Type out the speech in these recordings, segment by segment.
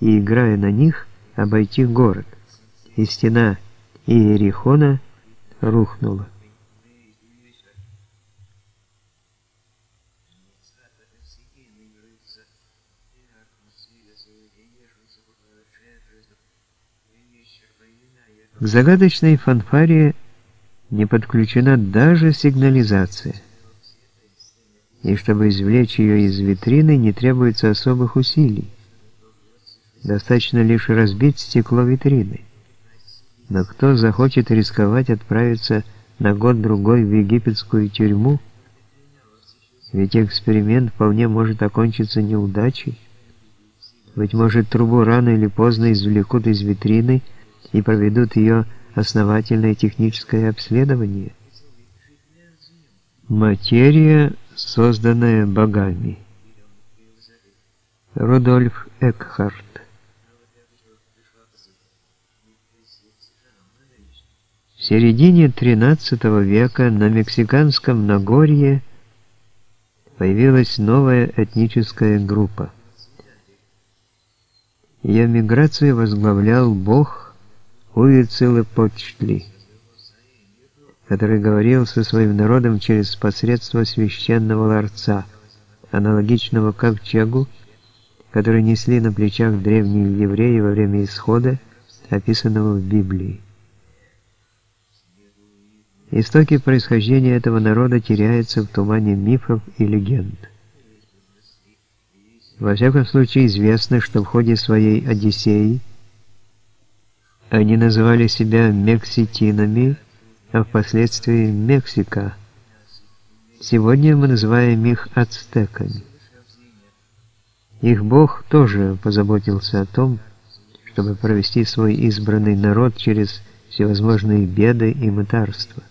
и, играя на них, обойти город. И стена Иерихона рухнула. К загадочной фанфаре не подключена даже сигнализация. И чтобы извлечь ее из витрины, не требуется особых усилий. Достаточно лишь разбить стекло витрины. Но кто захочет рисковать отправиться на год-другой в египетскую тюрьму? Ведь эксперимент вполне может окончиться неудачей. Быть может, трубу рано или поздно извлекут из витрины и проведут ее основательное техническое обследование. Материя, созданная богами. Рудольф Экхарт В середине XIII века на Мексиканском Нагорье появилась новая этническая группа. Ее миграцию возглавлял бог Уицелыпочтли, который говорил со своим народом через посредство священного ларца, аналогичного ковчегу, который несли на плечах древние евреи во время исхода, описанного в Библии. Истоки происхождения этого народа теряются в тумане мифов и легенд. Во всяком случае известно, что в ходе своей Одиссеи они называли себя мекситинами, а впоследствии Мексика. Сегодня мы называем их ацтеками. Их бог тоже позаботился о том, чтобы провести свой избранный народ через всевозможные беды и мытарства.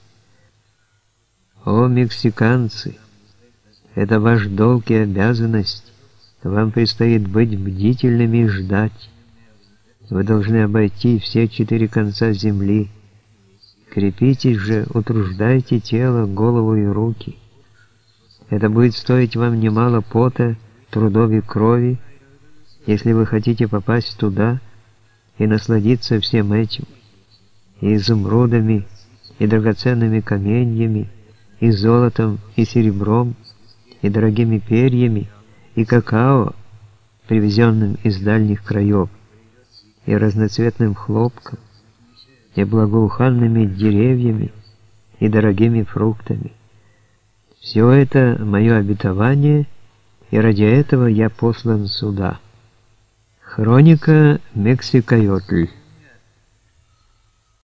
О, мексиканцы! Это ваш долг и обязанность. Вам предстоит быть бдительными и ждать. Вы должны обойти все четыре конца земли. Крепитесь же, утруждайте тело, голову и руки. Это будет стоить вам немало пота, трудов и крови, если вы хотите попасть туда и насладиться всем этим, и изумрудами, и драгоценными каменьями, и золотом, и серебром, и дорогими перьями, и какао, привезенным из дальних краев и разноцветным хлопком, и благоуханными деревьями, и дорогими фруктами. Все это мое обетование, и ради этого я послан сюда. Хроника Мексикайотль